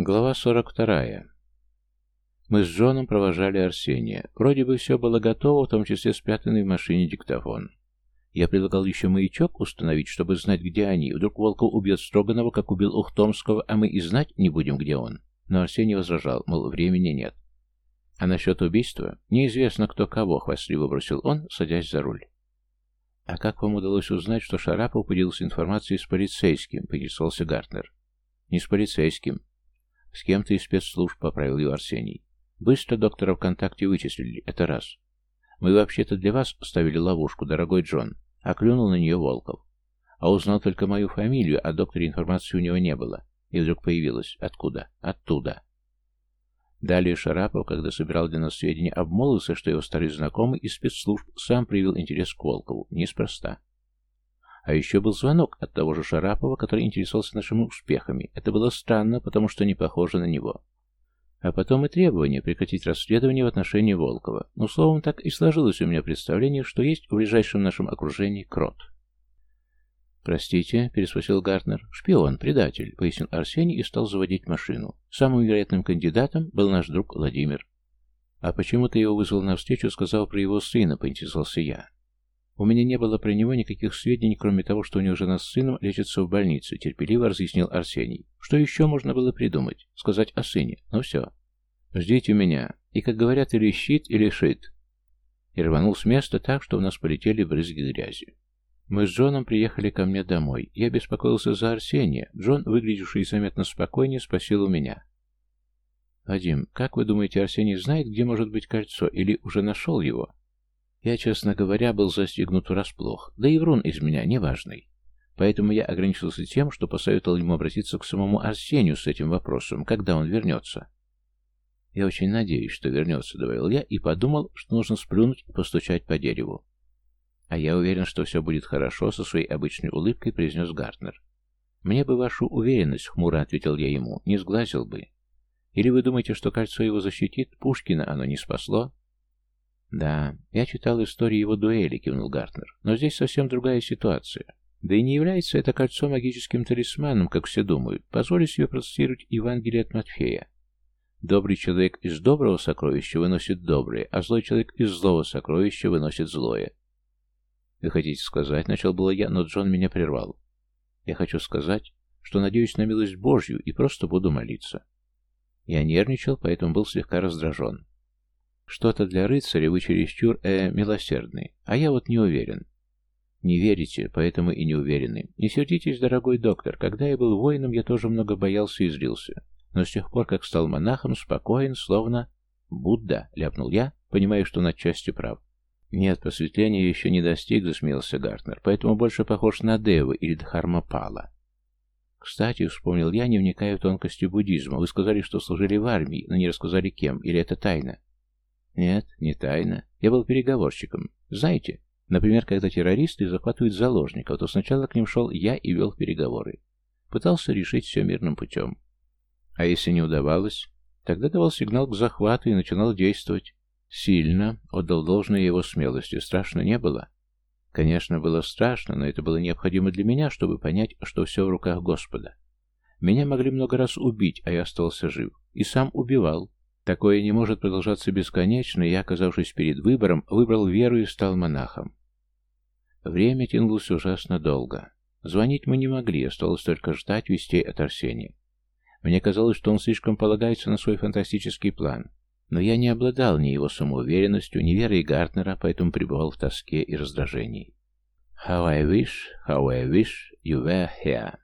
Глава 42. Мы с Джоном провожали Арсения. Вроде бы все было готово, в том числе спрятанный в машине диктофон. Я предлагал еще маячок установить, чтобы знать, где они. Вдруг Волков убьет Строганова, как убил Ухтомского, а мы и знать не будем, где он. Но Арсений возражал, мол, времени нет. А насчет убийства? Неизвестно, кто кого, хвастливо бросил он, садясь за руль. «А как вам удалось узнать, что Шарапов поделился информацией с полицейским?» — поинтересовался Гартнер. «Не с полицейским. С кем-то из спецслужб», — поправил его Арсений. «Быстро доктора ВКонтакте вычислили, это раз. Мы вообще-то для вас ставили ловушку, дорогой Джон, а клюнул на нее Волков. А узнал только мою фамилию, а докторе информации у него не было. И вдруг появилась. Откуда? Оттуда. Далее Шарапов, когда собирал для нас сведения, обмолвился, что его старый знакомый из спецслужб сам проявил интерес к Волкову. Неспроста. А еще был звонок от того же Шарапова, который интересовался нашими успехами. Это было странно, потому что не похоже на него. А потом и требование прекратить расследование в отношении Волкова. Ну, словом, так и сложилось у меня представление, что есть в ближайшем нашем окружении крот. «Простите», — переспросил Гартнер. «Шпион, предатель», — пояснил Арсений и стал заводить машину. Самым вероятным кандидатом был наш друг Владимир. «А почему ты его вызвал на встречу, сказал про его сына?» — поинтересовался я. «У меня не было про него никаких сведений, кроме того, что у него жена с сыном лечится в больнице», — терпеливо разъяснил Арсений. «Что еще можно было придумать? Сказать о сыне. Ну все. Ждите меня. И, как говорят, или щит, или шит». И рванул с места так, что у нас полетели брызги грязи. Мы с Джоном приехали ко мне домой. Я беспокоился за Арсения. Джон, выглядевший заметно спокойнее, спросил у меня. «Вадим, как вы думаете, Арсений знает, где может быть кольцо, или уже нашел его?» Я, честно говоря, был застегнут врасплох, да и врун из меня неважный. Поэтому я ограничился тем, что посоветовал ему обратиться к самому Арсению с этим вопросом, когда он вернется. «Я очень надеюсь, что вернется», — добавил я, и подумал, что нужно сплюнуть и постучать по дереву. «А я уверен, что все будет хорошо», — со своей обычной улыбкой произнес Гартнер. «Мне бы вашу уверенность», — хмуро ответил я ему, — «не сглазил бы». «Или вы думаете, что кольцо его защитит? Пушкина оно не спасло?» «Да, я читал историю его дуэли», — кивнул Гартнер. «Но здесь совсем другая ситуация. Да и не является это кольцо магическим талисманом, как все думают. Позволю себе процитировать Евангелие от Матфея. Добрый человек из доброго сокровища выносит доброе, а злой человек из злого сокровища выносит злое. «Вы хотите сказать?» — начал было я, но Джон меня прервал. «Я хочу сказать, что надеюсь на милость Божью и просто буду молиться». Я нервничал, поэтому был слегка раздражен. «Что-то для рыцаря вы чересчур, э, милосердны, а я вот не уверен». «Не верите, поэтому и не уверены. Не сердитесь, дорогой доктор, когда я был воином, я тоже много боялся и злился. Но с тех пор, как стал монахом, спокоен, словно...» «Будда», — ляпнул я, понимая, что он отчасти прав. «Нет, просветления еще не достиг», — засмеялся Гартнер, «поэтому больше похож на Деву или Дхармапала». «Кстати, вспомнил я, не вникая в тонкости буддизма. Вы сказали, что служили в армии, но не рассказали кем, или это тайна?» «Нет, не тайна. Я был переговорщиком. Знаете, например, когда террористы захватывают заложников, то сначала к ним шел я и вел переговоры. Пытался решить все мирным путем. А если не удавалось, тогда давал сигнал к захвату и начинал действовать. Сильно отдал должное его смелости. Страшно не было? Конечно, было страшно, но это было необходимо для меня, чтобы понять, что все в руках Господа. Меня могли много раз убить, а я остался жив. И сам убивал. Такое не может продолжаться бесконечно, и я, оказавшись перед выбором, выбрал веру и стал монахом. Время тянулось ужасно долго. Звонить мы не могли, осталось только ждать вестей от Арсения. Мне казалось, что он слишком полагается на свой фантастический план. Но я не обладал ни его самоуверенностью, ни верой Гартнера, поэтому пребывал в тоске и раздражении. «How I wish, how I wish you were here»,